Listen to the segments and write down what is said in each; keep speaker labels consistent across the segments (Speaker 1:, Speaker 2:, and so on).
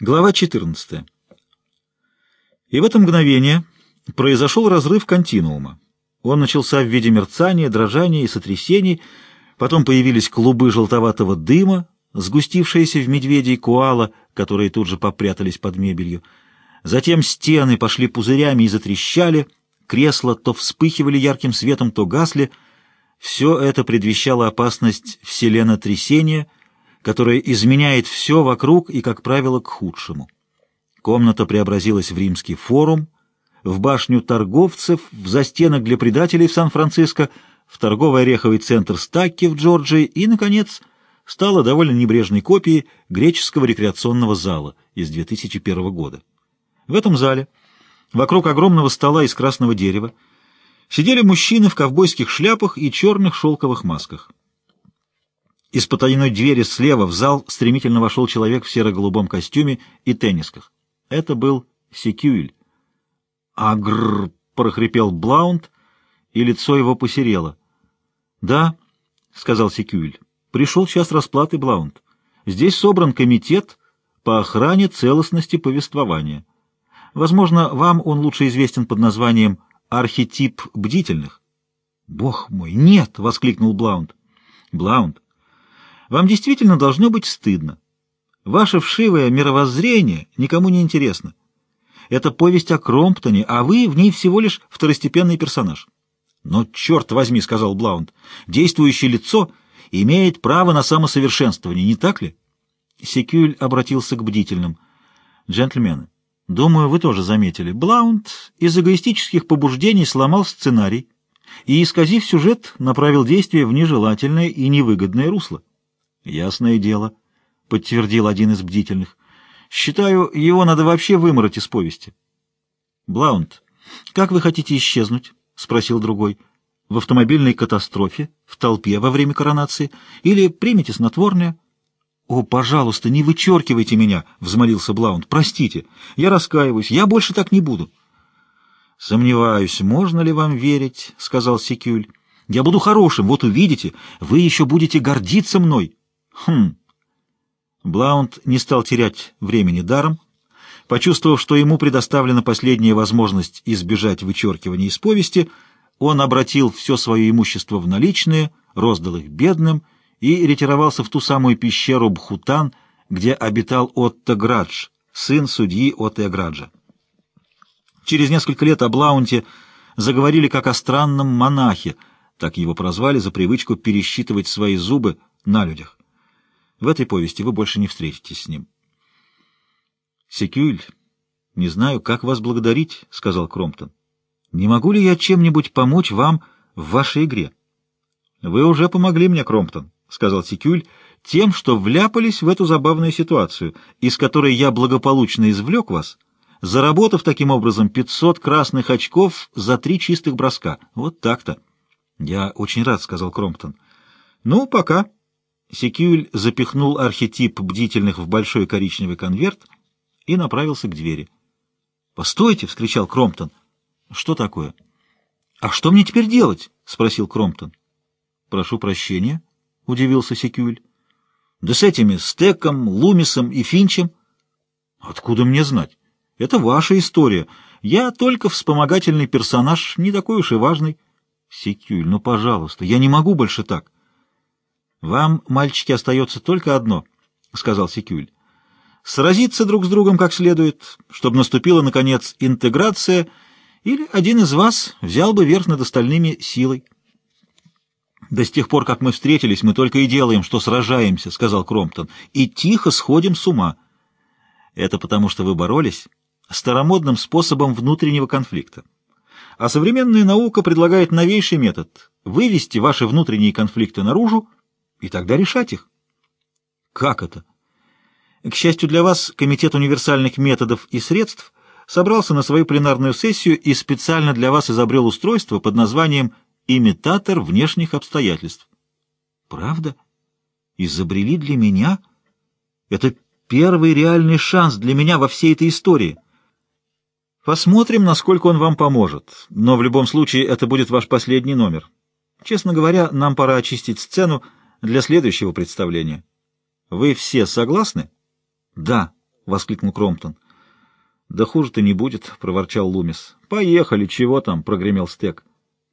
Speaker 1: Глава 14. И в это мгновение произошел разрыв континуума. Он начался в виде мерцания, дрожания и сотрясений, потом появились клубы желтоватого дыма, сгустившиеся в медведей куала, которые тут же попрятались под мебелью. Затем стены пошли пузырями и затрещали, кресла то вспыхивали ярким светом, то гасли. Все это предвещало опасность вселенотрясения — которая изменяет все вокруг и, как правило, к худшему. Комната преобразилась в римский форум, в башню торговцев, в застенок для предателей в Сан-Франциско, в торговый ореховый центр Стакки в Джорджии и, наконец, стала довольно небрежной копией греческого рекреационного зала из 2001 года. В этом зале, вокруг огромного стола из красного дерева, сидели мужчины в ковбойских шляпах и черных шелковых масках. Из потайной двери слева в зал стремительно вошел человек в серо-голубом костюме и теннисках. Это был Секюль. «Агррр!» — прохрипел Блаунд, и лицо его посерело. «Да», — сказал Секюль, — «пришел час расплаты, Блаунд. Здесь собран комитет по охране целостности повествования. Возможно, вам он лучше известен под названием «Архетип бдительных». «Бог мой, нет!» — воскликнул Блаунд. «Блаунд, вам действительно должно быть стыдно. Ваше вшивое мировоззрение никому не интересно. Это повесть о Кромптоне, а вы в ней всего лишь второстепенный персонаж. Но, черт возьми, — сказал Блаунд, — действующее лицо имеет право на самосовершенствование, не так ли? Секюль обратился к бдительным. Джентльмены, думаю, вы тоже заметили, Блаунд из эгоистических побуждений сломал сценарий и, исказив сюжет, направил действие в нежелательное и невыгодное русло. Ясное дело, подтвердил один из бдительных. Считаю, его надо вообще вымороть из повести. Блаунд, как вы хотите исчезнуть? спросил другой. В автомобильной катастрофе, в толпе во время коронации или примете снотворное? «О, пожалуйста, не вычеркивайте меня!» — взмолился Блаунд. «Простите, я раскаиваюсь, я больше так не буду». «Сомневаюсь, можно ли вам верить?» — сказал Секюль. «Я буду хорошим, вот увидите, вы еще будете гордиться мной». Хм. Блаунд не стал терять времени даром. Почувствовав, что ему предоставлена последняя возможность избежать вычеркивания из повести, он обратил все свое имущество в наличные, роздал их бедным и ретировался в ту самую пещеру Бхутан, где обитал Отто Градж, сын судьи Отто Граджа. Через несколько лет о Блаунте заговорили как о странном монахе, так его прозвали за привычку пересчитывать свои зубы на людях. В этой повести вы больше не встретитесь с ним. «Секюль, не знаю, как вас благодарить», — сказал Кромптон. «Не могу ли я чем-нибудь помочь вам в вашей игре?» «Вы уже помогли мне, Кромптон», — сказал Секюль, «тем, что вляпались в эту забавную ситуацию, из которой я благополучно извлек вас, заработав таким образом 500 красных очков за три чистых броска. Вот так-то». «Я очень рад», — сказал Кромптон. «Ну, пока». Секюль запихнул архетип бдительных в большой коричневый конверт и направился к двери. «Постойте!» — вскричал Кромптон. «Что такое?» «А что мне теперь делать?» — спросил Кромптон. «Прошу прощения», — удивился Секюль. «Да с этими Стеком, Лумисом и Финчем?» «Откуда мне знать? Это ваша история. Я только вспомогательный персонаж, не такой уж и важный». «Секюль, ну, пожалуйста, я не могу больше так». «Вам, мальчики, остается только одно», — сказал Секюль. «Сразиться друг с другом как следует, чтобы наступила, наконец, интеграция, или один из вас взял бы верх над остальными силой». «Да с тех пор, как мы встретились, мы только и делаем, что сражаемся», — сказал Кромптон, — «и тихо сходим с ума». «Это потому, что вы боролись старомодным способом внутреннего конфликта. А современная наука предлагает новейший метод — вывести ваши внутренние конфликты наружу и тогда решать их. Как это? К счастью для вас, Комитет универсальных методов и средств собрался на свою пленарную сессию и специально для вас изобрел устройство под названием «Имитатор внешних обстоятельств». Правда? Изобрели для меня? Это первый реальный шанс для меня во всей этой истории. Посмотрим, насколько он вам поможет, но в любом случае это будет ваш последний номер. Честно говоря, нам пора очистить сцену, для следующего представления. Вы все согласны? Да, — воскликнул Кромптон. «Да хуже-то не будет», — проворчал Лумис. «Поехали, чего там?» — прогремел Стек.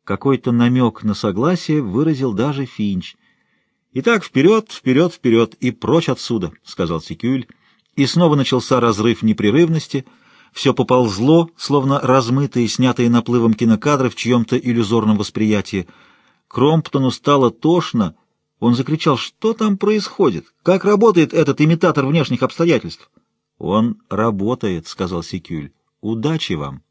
Speaker 1: Какой-то намек на согласие выразил даже Финч. «Итак, вперед, вперед, вперед и прочь отсюда», — сказал Секюль. И снова начался разрыв непрерывности. Все поползло, словно размытые, снятые наплывом кинокадры в чьем-то иллюзорном восприятии. Кромптону стало тошно. Он закричал, что там происходит? Как работает этот имитатор внешних обстоятельств? «Он работает», — сказал Секюль. «Удачи вам!»